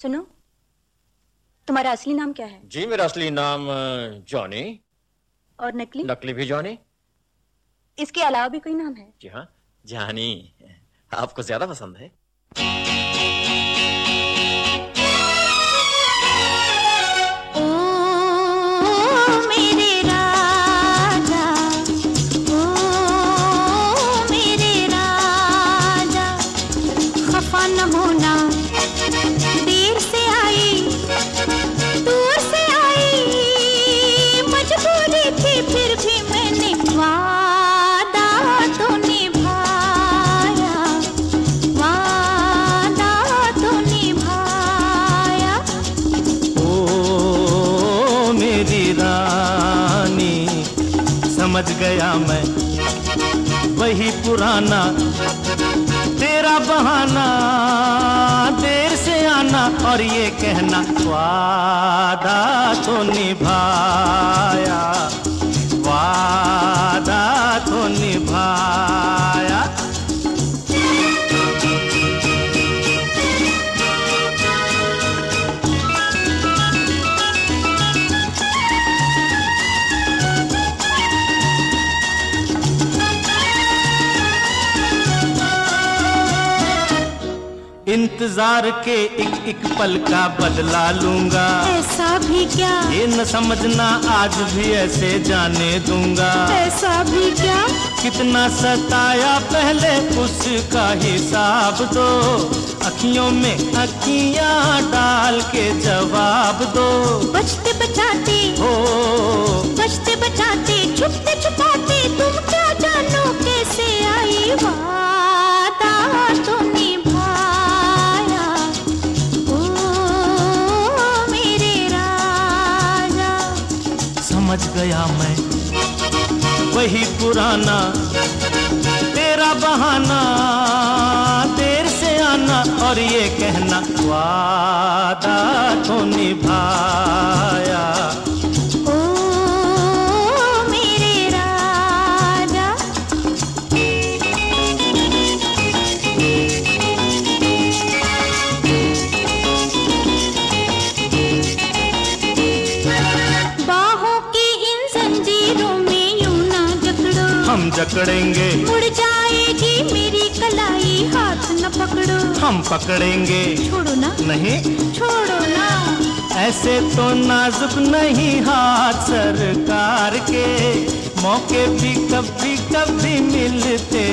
सुनो तुम्हारा असली नाम क्या है? जी मेरा असली नाम जॉनी। और नकली? नकली भी जॉनी। इसके अलावा भी कोई नाम है? जी हाँ जानी। आपको ज़्यादा पसंद है? ओ मेरे राजा। ओ मेरे राजा। खफा न होना समझ गया मैं। वही पुराना, तेरा बहाना, देर से आना और ये कहना, वादा तो निभाया। इंतज़ार के एक एक पल का बदला लूँगा। ऐसा भी क्या? ये न समझना आज भी ऐसे जाने दूँगा। ऐसा भी क्या? कितना सताया पहले उसका हिसाब दो। अखियों में अखियाँ डाल के जवाब दो। बचते बचाते हो। बचते बचाते छुपते छुपाते तुम समझ गया मैं। वही पुराना, तेरा बहाना, देर से आना और ये कहना, वादा तो निभाया। जकड़ेंगे। उड़ जाएगी मेरी कलाई हाथ न पकड़ो। हम पकड़ेंगे। छोड़ो ना। नहीं। छोड़ो ना। ऐसे तो नाजुक नहीं हाथ सरकार के। मौके भी कभी कभी मिलते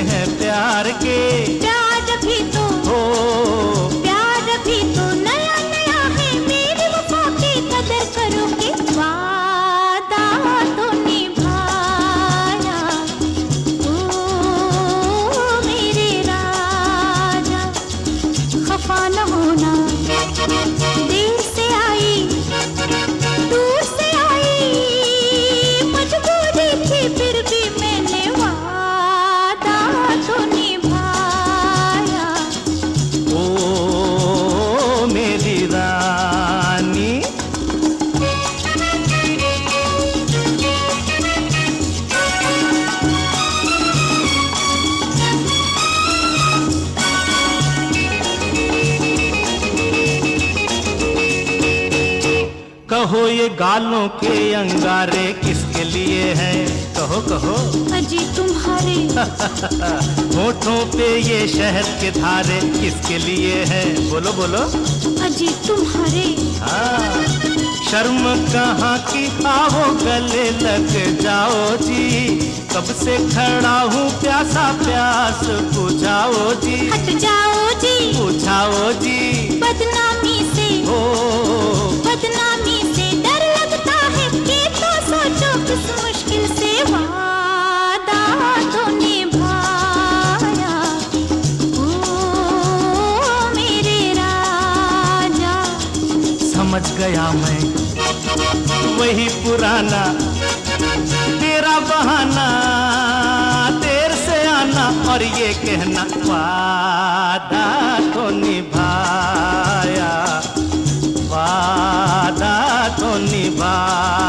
ये गालों के अंगारे किसके लिए हैं? कहो कहो। अजी तुम्हारे। होठों पे ये शहद के धारे किसके लिए हैं? बोलो बोलो। अजी तुम्हारे। हाँ। शर्म कहाँ की? आओ गले लग जाओ जी। कब से खड़ा हूँ? प्यासा प्यास बुझाओ जी। हट जाओ जी। बुझाओ जी। बदनामी समझ गया मैं। वही पुराना, तेरा बहाना, देर से आना और ये कहना, वादा तो निभाया, वादा तो निभाया।